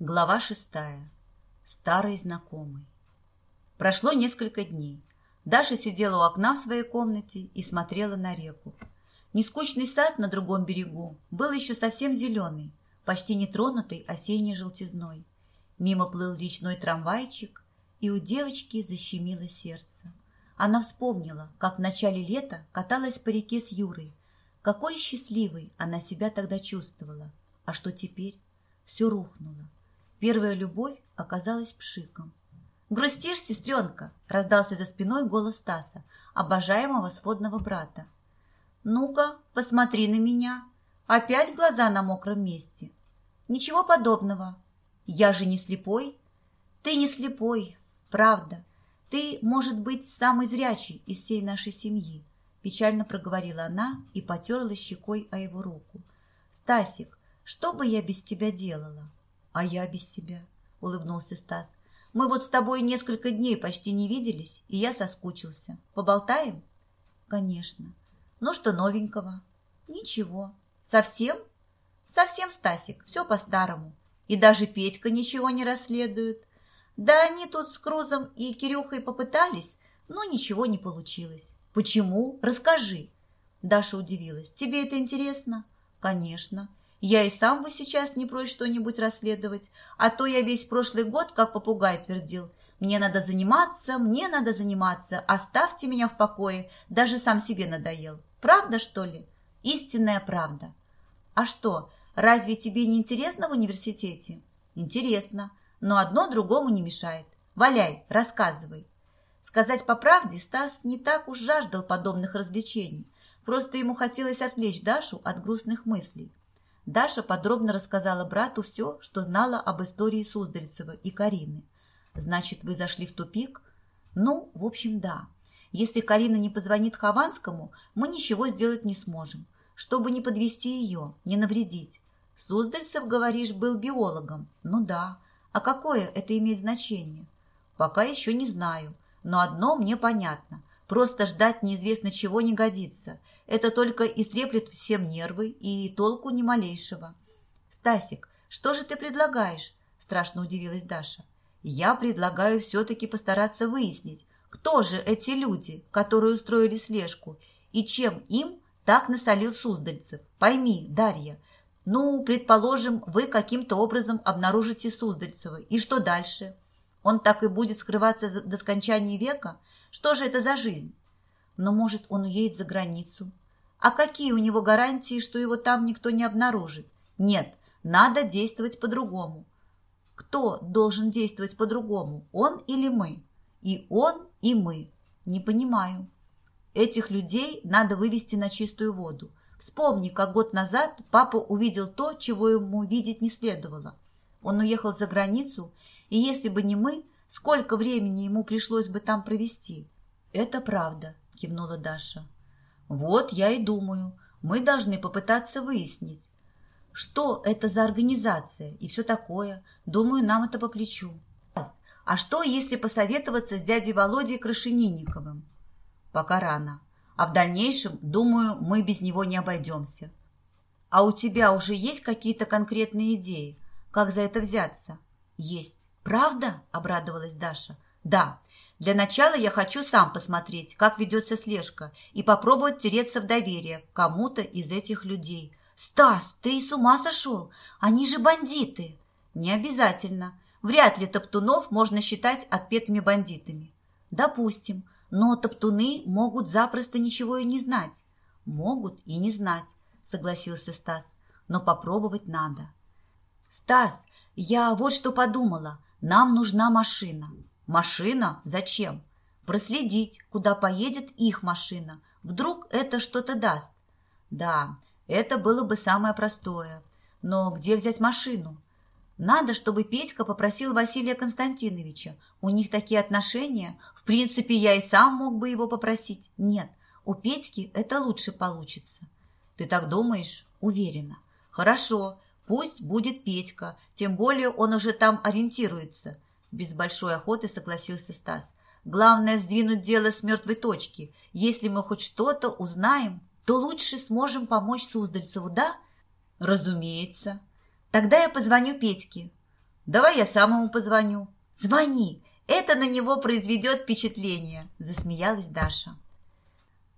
Глава шестая. Старый знакомый. Прошло несколько дней. Даша сидела у окна в своей комнате и смотрела на реку. Нескучный сад на другом берегу был еще совсем зеленый, почти нетронутый осенней желтизной. Мимо плыл речной трамвайчик, и у девочки защемило сердце. Она вспомнила, как в начале лета каталась по реке с Юрой. Какой счастливой она себя тогда чувствовала. А что теперь? Все рухнуло Первая любовь оказалась пшиком. «Грустишь, сестренка?» – раздался за спиной голос Стаса, обожаемого сводного брата. «Ну-ка, посмотри на меня. Опять глаза на мокром месте. Ничего подобного. Я же не слепой. Ты не слепой, правда. Ты, может быть, самый зрячий из всей нашей семьи», – печально проговорила она и потерла щекой о его руку. «Стасик, что бы я без тебя делала?» «А я без тебя», — улыбнулся Стас. «Мы вот с тобой несколько дней почти не виделись, и я соскучился. Поболтаем?» «Конечно. Ну что новенького?» «Ничего. Совсем?» «Совсем, Стасик, все по-старому. И даже Петька ничего не расследует. Да они тут с Крузом и Кирюхой попытались, но ничего не получилось. Почему? Расскажи». Даша удивилась. «Тебе это интересно?» «Конечно. Я и сам бы сейчас не прочь что-нибудь расследовать, а то я весь прошлый год, как попугай, твердил. Мне надо заниматься, мне надо заниматься, оставьте меня в покое, даже сам себе надоел. Правда, что ли? Истинная правда. А что, разве тебе не интересно в университете? Интересно, но одно другому не мешает. Валяй, рассказывай. Сказать по правде, Стас не так уж жаждал подобных развлечений. Просто ему хотелось отвлечь Дашу от грустных мыслей. Даша подробно рассказала брату все, что знала об истории Суздальцева и Карины. «Значит, вы зашли в тупик?» «Ну, в общем, да. Если Карина не позвонит Хованскому, мы ничего сделать не сможем, чтобы не подвести ее, не навредить. Суздальцев, говоришь, был биологом. Ну да. А какое это имеет значение? Пока еще не знаю, но одно мне понятно. Просто ждать неизвестно чего не годится. Это только истреплет всем нервы и толку ни малейшего. «Стасик, что же ты предлагаешь?» – страшно удивилась Даша. «Я предлагаю все-таки постараться выяснить, кто же эти люди, которые устроили слежку, и чем им так насолил Суздальцев. Пойми, Дарья, ну, предположим, вы каким-то образом обнаружите Суздальцева, и что дальше? Он так и будет скрываться до скончания века? Что же это за жизнь? Но, может, он уедет за границу. А какие у него гарантии, что его там никто не обнаружит? Нет, надо действовать по-другому. Кто должен действовать по-другому, он или мы? И он, и мы. Не понимаю. Этих людей надо вывести на чистую воду. Вспомни, как год назад папа увидел то, чего ему видеть не следовало. Он уехал за границу, и если бы не мы, Сколько времени ему пришлось бы там провести? Это правда, кивнула Даша. Вот я и думаю, мы должны попытаться выяснить, что это за организация и все такое. Думаю, нам это по плечу. А что, если посоветоваться с дядей Володей Крашенинниковым? Пока рано. А в дальнейшем, думаю, мы без него не обойдемся. А у тебя уже есть какие-то конкретные идеи? Как за это взяться? Есть. «Правда?» – обрадовалась Даша. «Да. Для начала я хочу сам посмотреть, как ведется слежка, и попробовать тереться в доверие кому-то из этих людей». «Стас, ты с ума сошел? Они же бандиты!» «Не обязательно. Вряд ли топтунов можно считать отпетыми бандитами». «Допустим. Но топтуны могут запросто ничего и не знать». «Могут и не знать», – согласился Стас. «Но попробовать надо». «Стас, я вот что подумала. Нам нужна машина. Машина? Зачем? Проследить, куда поедет их машина. Вдруг это что-то даст. Да, это было бы самое простое. Но где взять машину? Надо, чтобы Петька попросил Василия Константиновича. У них такие отношения. В принципе, я и сам мог бы его попросить. Нет, у Петьки это лучше получится. Ты так думаешь? Уверена. Хорошо, Пусть будет Петька, тем более он уже там ориентируется. Без большой охоты согласился Стас. Главное сдвинуть дело с мертвой точки. Если мы хоть что-то узнаем, то лучше сможем помочь Суздальцеву, да? Разумеется. Тогда я позвоню Петьке. Давай я сам ему позвоню. Звони, это на него произведет впечатление, засмеялась Даша.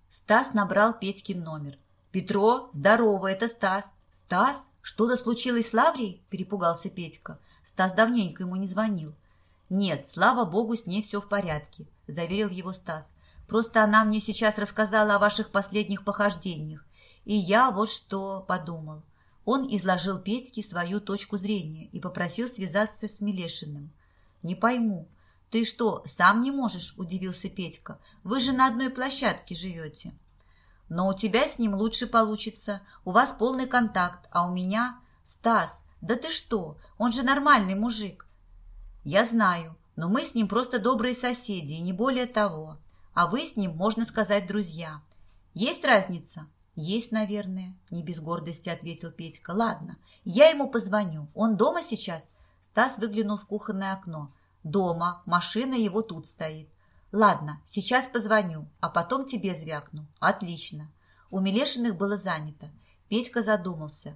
Стас набрал Петькин номер. «Петро, здорово, это Стас». «Стас, что-то случилось с Лаврией?» – перепугался Петька. Стас давненько ему не звонил. «Нет, слава богу, с ней все в порядке», – заверил его Стас. «Просто она мне сейчас рассказала о ваших последних похождениях. И я вот что подумал». Он изложил Петьке свою точку зрения и попросил связаться с Милешиным. «Не пойму, ты что, сам не можешь?» – удивился Петька. «Вы же на одной площадке живете». «Но у тебя с ним лучше получится. У вас полный контакт, а у меня...» «Стас, да ты что? Он же нормальный мужик. «Я знаю, но мы с ним просто добрые соседи, и не более того. А вы с ним, можно сказать, друзья. Есть разница?» «Есть, наверное», – не без гордости ответил Петька. «Ладно, я ему позвоню. Он дома сейчас?» Стас выглянул в кухонное окно. «Дома. Машина его тут стоит». «Ладно, сейчас позвоню, а потом тебе звякну». «Отлично». У Милешиных было занято. Петька задумался.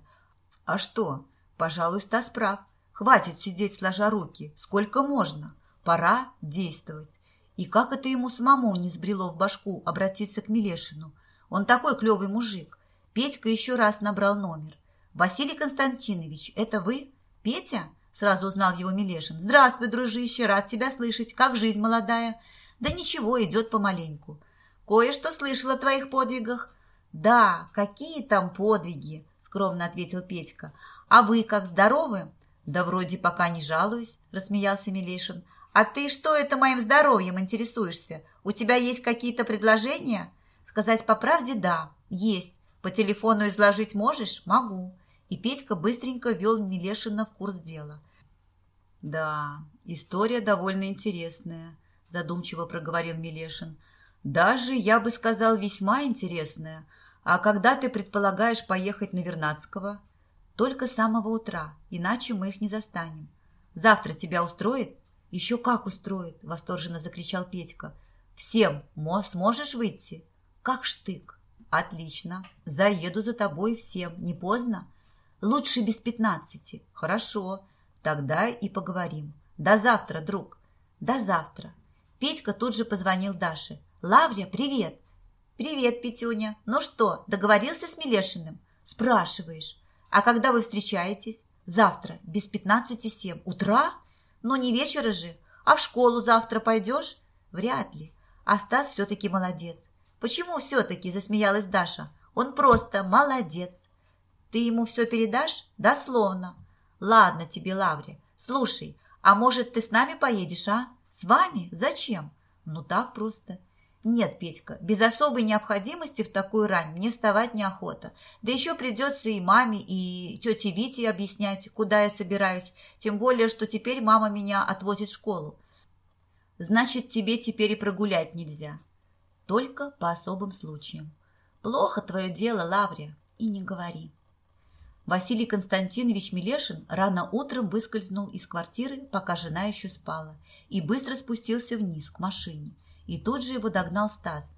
«А что? Пожалуй, Стас прав. Хватит сидеть сложа руки. Сколько можно? Пора действовать. И как это ему самому не сбрело в башку обратиться к Милешину? Он такой клевый мужик. Петька еще раз набрал номер. «Василий Константинович, это вы? Петя?» Сразу узнал его Милешин. «Здравствуй, дружище, рад тебя слышать. Как жизнь молодая?» «Да ничего, идет помаленьку. Кое-что слышал о твоих подвигах». «Да, какие там подвиги?» скромно ответил Петька. «А вы как, здоровы?» «Да вроде пока не жалуюсь», – рассмеялся Милешин. «А ты что это моим здоровьем интересуешься? У тебя есть какие-то предложения?» «Сказать по правде – да, есть. По телефону изложить можешь?» «Могу». И Петька быстренько вел Милешина в курс дела. «Да, история довольно интересная», – задумчиво проговорил Милешин. «Даже, я бы сказал, весьма интересная. А когда ты предполагаешь поехать на Вернадского?» Только с самого утра, иначе мы их не застанем. Завтра тебя устроит? Еще как устроит, восторженно закричал Петька. Всем сможешь выйти? Как штык. Отлично. Заеду за тобой всем. Не поздно? Лучше без пятнадцати. Хорошо. Тогда и поговорим. До завтра, друг. До завтра. Петька тут же позвонил Даше. Лаврия, привет. Привет, Петюня. Ну что, договорился с Милешиным? Спрашиваешь. А когда вы встречаетесь? Завтра, без пятнадцати семь. Утра? Но не вечера же. А в школу завтра пойдешь? Вряд ли. А Стас все-таки молодец. Почему все-таки, засмеялась Даша. Он просто молодец. Ты ему все передашь? Дословно. Ладно тебе, Лавре. Слушай, а может, ты с нами поедешь, а? С вами? Зачем? Ну так просто. «Нет, Петька, без особой необходимости в такую рань мне вставать неохота. Да еще придется и маме, и тете Вите объяснять, куда я собираюсь, тем более, что теперь мама меня отвозит в школу. Значит, тебе теперь и прогулять нельзя. Только по особым случаям. Плохо твое дело, Лаврия, и не говори». Василий Константинович Милешин рано утром выскользнул из квартиры, пока жена еще спала, и быстро спустился вниз к машине – и тут же его догнал Стас.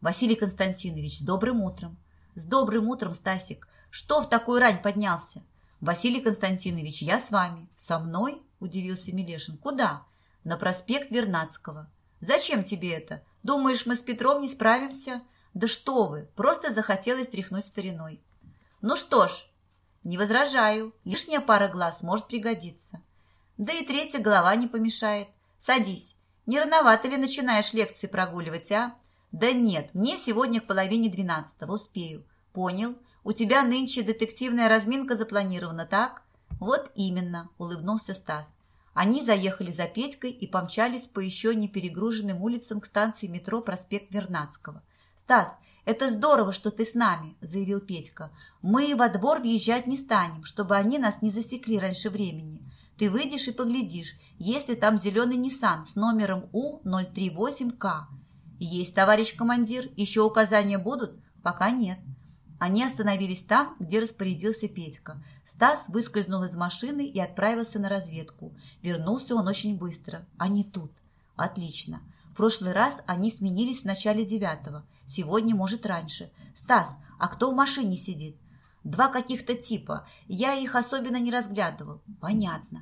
«Василий Константинович, с добрым утром!» «С добрым утром, Стасик! Что в такую рань поднялся?» «Василий Константинович, я с вами». «Со мной?» – удивился Милешин. «Куда?» «На проспект Вернадского». «Зачем тебе это? Думаешь, мы с Петром не справимся?» «Да что вы! Просто захотелось тряхнуть стариной». «Ну что ж, не возражаю. Лишняя пара глаз может пригодиться. Да и третья голова не помешает. Садись. Не рановато ли начинаешь лекции прогуливать, а? Да нет, мне сегодня к половине двенадцатого, успею. Понял. У тебя нынче детективная разминка запланирована, так? Вот именно, улыбнулся Стас. Они заехали за Петькой и помчались по еще не перегруженным улицам к станции метро проспект Вернадского. «Стас, это здорово, что ты с нами», – заявил Петька. «Мы во двор въезжать не станем, чтобы они нас не засекли раньше времени. Ты выйдешь и поглядишь, есть ли там зеленый Ниссан с номером У-038К. Есть, товарищ командир, еще указания будут? Пока нет. Они остановились там, где распорядился Петька. Стас выскользнул из машины и отправился на разведку. Вернулся он очень быстро. Они тут. Отлично. В прошлый раз они сменились в начале девятого. Сегодня, может, раньше. Стас, а кто в машине сидит? Два каких-то типа. Я их особенно не разглядывал. Понятно.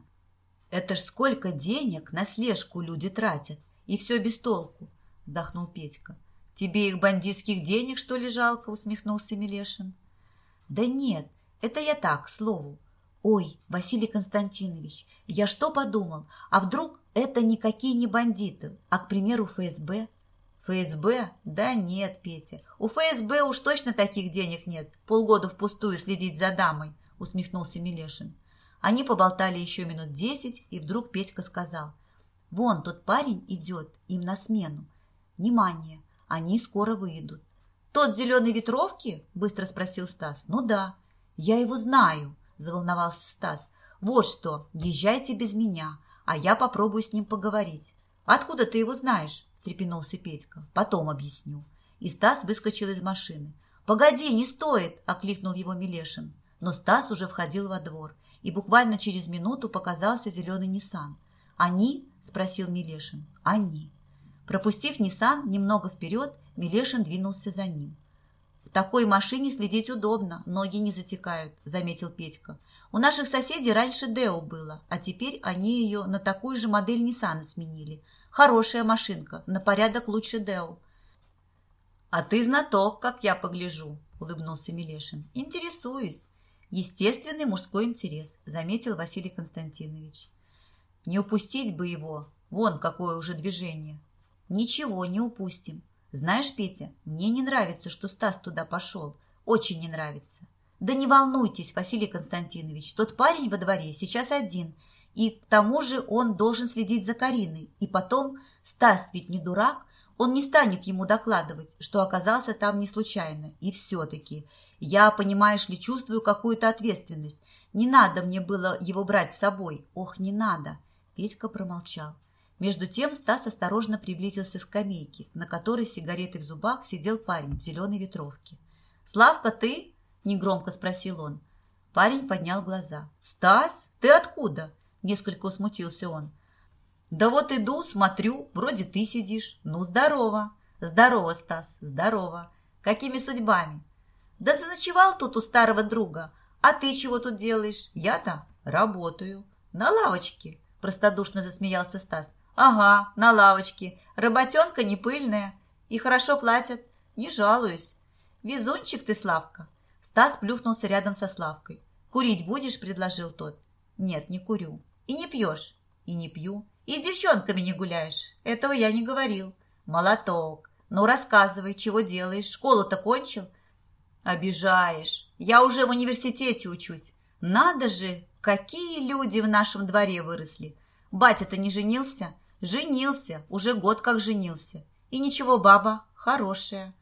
Это ж сколько денег на слежку люди тратят, и все без толку, вздохнул Петька. Тебе их бандитских денег, что ли, жалко, усмехнулся Милешин. Да нет, это я так, к слову. Ой, Василий Константинович, я что подумал, а вдруг это никакие не бандиты, а, к примеру, ФСБ? ФСБ? Да нет, Петя, у ФСБ уж точно таких денег нет, полгода впустую следить за дамой, усмехнулся Милешин. Они поболтали еще минут десять, и вдруг Петька сказал, «Вон тот парень идет им на смену. Внимание, они скоро выйдут». «Тот в зеленой ветровке?» – быстро спросил Стас. «Ну да». «Я его знаю», – заволновался Стас. «Вот что, езжайте без меня, а я попробую с ним поговорить». «Откуда ты его знаешь?» – встрепенулся Петька. «Потом объясню». И Стас выскочил из машины. «Погоди, не стоит!» – окликнул его Милешин. Но Стас уже входил во двор – и буквально через минуту показался зеленый Ниссан. «Они?» – спросил Милешин. «Они». Пропустив Ниссан немного вперед, Милешин двинулся за ним. «В такой машине следить удобно, ноги не затекают», – заметил Петька. «У наших соседей раньше Део было, а теперь они ее на такую же модель Ниссана сменили. Хорошая машинка, на порядок лучше Део». «А ты знаток, как я погляжу», – улыбнулся Милешин. «Интересуюсь. Естественный мужской интерес, заметил Василий Константинович. Не упустить бы его, вон какое уже движение. Ничего, не упустим. Знаешь, Петя, мне не нравится, что Стас туда пошел. Очень не нравится. Да не волнуйтесь, Василий Константинович, тот парень во дворе сейчас один, и к тому же он должен следить за Кариной. И потом, Стас ведь не дурак, он не станет ему докладывать, что оказался там не случайно. И все-таки я, понимаешь ли, чувствую какую-то ответственность. Не надо мне было его брать с собой. Ох, не надо. Петька промолчал. Между тем Стас осторожно приблизился к скамейке, на которой с сигаретой в зубах сидел парень в зеленой ветровке. «Славка, ты?» – негромко спросил он. Парень поднял глаза. «Стас, ты откуда?» – несколько усмутился он. «Да вот иду, смотрю, вроде ты сидишь. Ну, здорово!» «Здорово, Стас, здорово! Какими судьбами?» Да заночевал тут у старого друга. А ты чего тут делаешь? Я-то работаю. На лавочке, простодушно засмеялся Стас. Ага, на лавочке. Работенка не пыльная. И хорошо платят. Не жалуюсь. Везунчик ты, Славка. Стас плюхнулся рядом со Славкой. «Курить будешь?» – предложил тот. «Нет, не курю. И не пьешь?» «И не пью. И с девчонками не гуляешь?» «Этого я не говорил». «Молоток. Ну, рассказывай, чего делаешь? Школу-то кончил? «Обижаешь. Я уже в университете учусь. Надо же, какие люди в нашем дворе выросли. Батя-то не женился? Женился, уже год как женился. И ничего, баба, хорошая.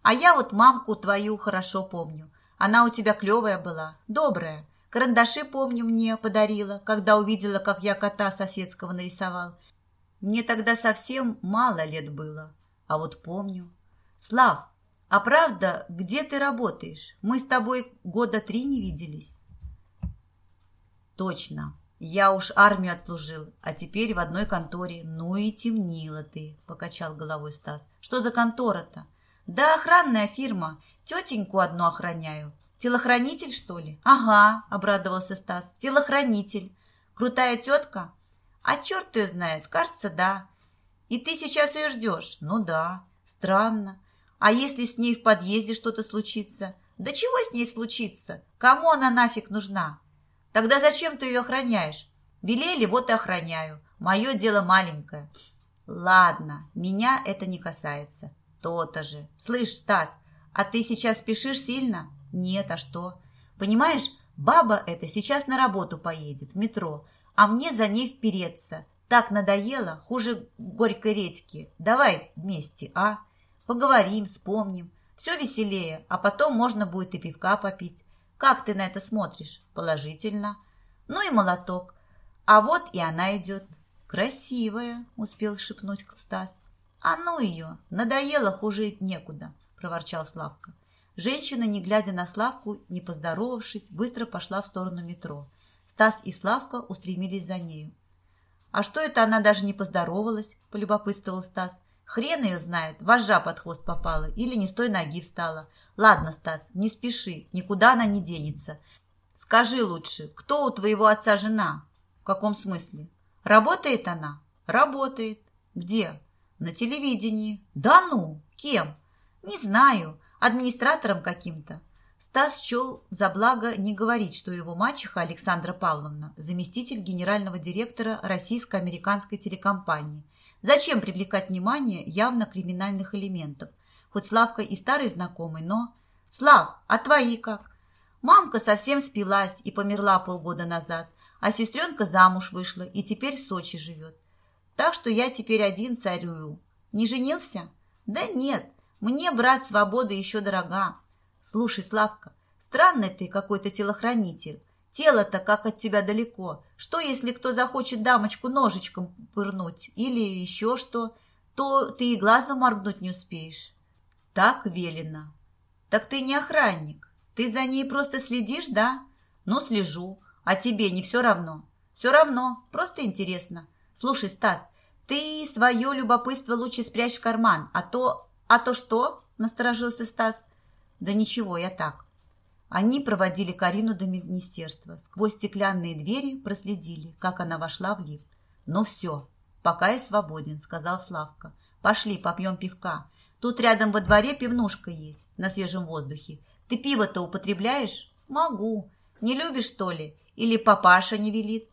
А я вот мамку твою хорошо помню. Она у тебя клевая была, добрая. Карандаши, помню, мне подарила, когда увидела, как я кота соседского нарисовал. Мне тогда совсем мало лет было, а вот помню. Слав, а правда, где ты работаешь? Мы с тобой года три не виделись. Точно. Я уж армию отслужил, а теперь в одной конторе. Ну и темнила ты, покачал головой Стас. Что за контора-то? Да охранная фирма. Тетеньку одну охраняю. Телохранитель, что ли? Ага, обрадовался Стас. Телохранитель. Крутая тетка? А черт ее знает, кажется, да. И ты сейчас ее ждешь? Ну да. Странно. А если с ней в подъезде что-то случится? Да чего с ней случится? Кому она нафиг нужна? Тогда зачем ты ее охраняешь? Велели, вот и охраняю. Мое дело маленькое. Ладно, меня это не касается. То-то же. Слышь, Стас, а ты сейчас спешишь сильно? Нет, а что? Понимаешь, баба эта сейчас на работу поедет, в метро, а мне за ней впереться. Так надоело, хуже горькой редьки. Давай вместе, а? Поговорим, вспомним. Все веселее, а потом можно будет и пивка попить. Как ты на это смотришь? Положительно. Ну и молоток. А вот и она идет. Красивая, успел шепнуть Стас. А ну ее, надоело, хуже некуда, проворчал Славка. Женщина, не глядя на Славку, не поздоровавшись, быстро пошла в сторону метро. Стас и Славка устремились за нею. «А что это она даже не поздоровалась?» – полюбопытствовал Стас. Хрен ее знает, вожжа под хвост попала или не с той ноги встала. Ладно, Стас, не спеши, никуда она не денется. Скажи лучше, кто у твоего отца жена? В каком смысле? Работает она? Работает. Где? На телевидении. Да ну, кем? Не знаю, администратором каким-то. Стас счел за благо не говорить, что его мачеха Александра Павловна – заместитель генерального директора российско-американской телекомпании. Зачем привлекать внимание явно криминальных элементов? Хоть Славка и старый знакомый, но... Слав, а твои как? Мамка совсем спилась и померла полгода назад, а сестренка замуж вышла и теперь в Сочи живет. Так что я теперь один царюю. Не женился? Да нет, мне, брат, свобода еще дорога. Слушай, Славка, странный ты какой-то телохранитель. Тело-то как от тебя далеко. Что, если кто захочет дамочку ножичком пырнуть или еще что, то ты и глазом моргнуть не успеешь. Так велено. Так ты не охранник. Ты за ней просто следишь, да? Ну, слежу. А тебе не все равно? Все равно. Просто интересно. Слушай, Стас, ты свое любопытство лучше спрячь в карман, а то... А то что? Насторожился Стас. Да ничего, я так. Они проводили Карину до министерства. Сквозь стеклянные двери проследили, как она вошла в лифт. «Ну все, пока я свободен», — сказал Славка. «Пошли, попьем пивка. Тут рядом во дворе пивнушка есть, на свежем воздухе. Ты пиво-то употребляешь? Могу. Не любишь, что ли? Или папаша не велит?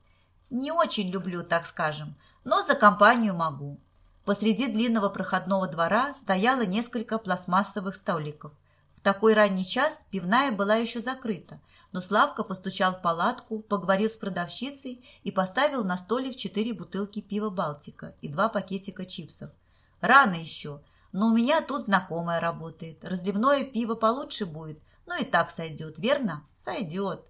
Не очень люблю, так скажем, но за компанию могу. Посреди длинного проходного двора стояло несколько пластмассовых столиков. В такой ранний час пивная была еще закрыта, но Славка постучал в палатку, поговорил с продавщицей и поставил на столик четыре бутылки пива «Балтика» и два пакетика чипсов. «Рано еще, но у меня тут знакомая работает. Разливное пиво получше будет, ну и так сойдет, верно? Сойдет.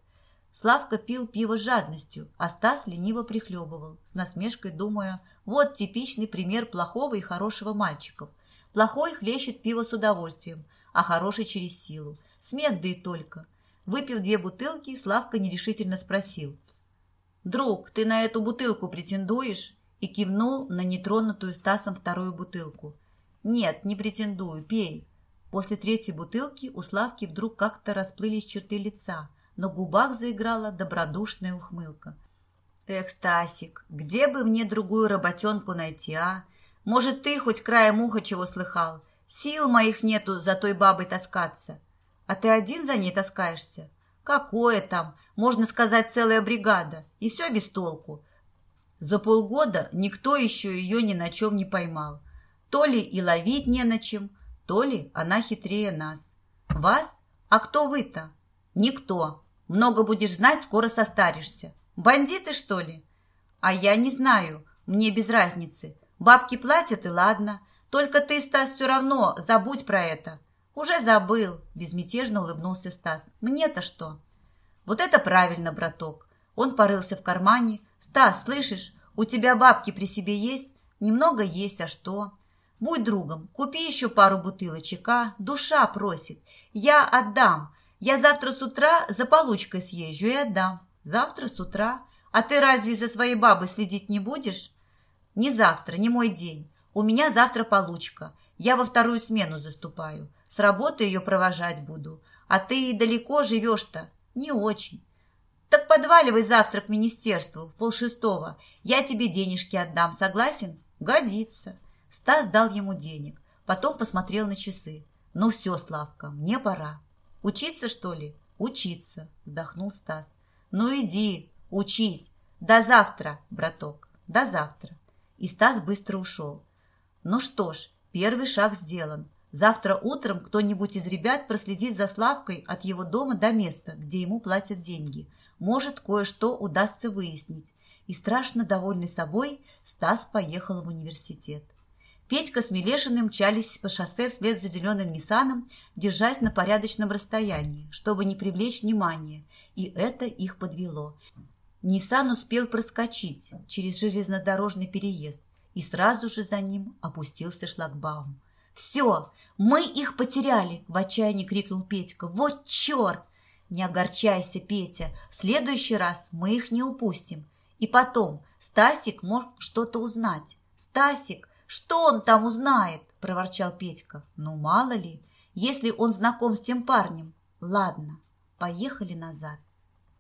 Славка пил пиво с жадностью, а Стас лениво прихлебывал, с насмешкой думая, вот типичный пример плохого и хорошего мальчиков. Плохой хлещет пиво с удовольствием, а хороший через силу. Смех да и только. Выпив две бутылки, Славка нерешительно спросил. «Друг, ты на эту бутылку претендуешь?» и кивнул на нетронутую Стасом вторую бутылку. «Нет, не претендую, пей. После третьей бутылки у Славки вдруг как-то расплылись черты лица, на губах заиграла добродушная ухмылка. «Эх, Стасик, где бы мне другую работенку найти, а? Может, ты хоть краем уха чего слыхал? Сил моих нету за той бабой таскаться. А ты один за ней таскаешься? Какое там, можно сказать, целая бригада, и все без толку. За полгода никто еще ее ни на чем не поймал. То ли и ловить не на чем, то ли она хитрее нас. Вас? А кто вы-то? Никто. Много будешь знать, скоро состаришься. Бандиты, что ли? А я не знаю, мне без разницы. Бабки платят, и ладно. Только ты, Стас, все равно забудь про это. Уже забыл, безмятежно улыбнулся Стас. Мне-то что? Вот это правильно, браток. Он порылся в кармане. Стас, слышишь, у тебя бабки при себе есть? Немного есть, а что? Будь другом, купи еще пару бутылочек, а? Душа просит. Я отдам. Я завтра с утра за получкой съезжу и отдам. Завтра с утра. А ты разве за своей бабой следить не будешь? Не завтра, не мой день. У меня завтра получка. Я во вторую смену заступаю. С работы ее провожать буду. А ты далеко живешь-то? Не очень. Так подваливай завтра к министерству в полшестого. Я тебе денежки отдам. Согласен? Годится. Стас дал ему денег, потом посмотрел на часы. «Ну все, Славка, мне пора». «Учиться, что ли?» «Учиться», – вздохнул Стас. «Ну иди, учись. До завтра, браток, до завтра». И Стас быстро ушел. Ну что ж, первый шаг сделан. Завтра утром кто-нибудь из ребят проследит за Славкой от его дома до места, где ему платят деньги. Может, кое-что удастся выяснить. И страшно довольный собой, Стас поехал в университет. Петька с Милешиным мчались по шоссе вслед за зеленым Ниссаном, держась на порядочном расстоянии, чтобы не привлечь внимания, и это их подвело. Ниссан успел проскочить через железнодорожный переезд, и сразу же за ним опустился шлагбаум. «Все, мы их потеряли!» – в отчаянии крикнул Петька. «Вот черт!» «Не огорчайся, Петя, в следующий раз мы их не упустим. И потом, Стасик может что-то узнать. Стасик, «Что он там узнает?» – проворчал Петька. «Ну, мало ли, если он знаком с тем парнем. Ладно, поехали назад».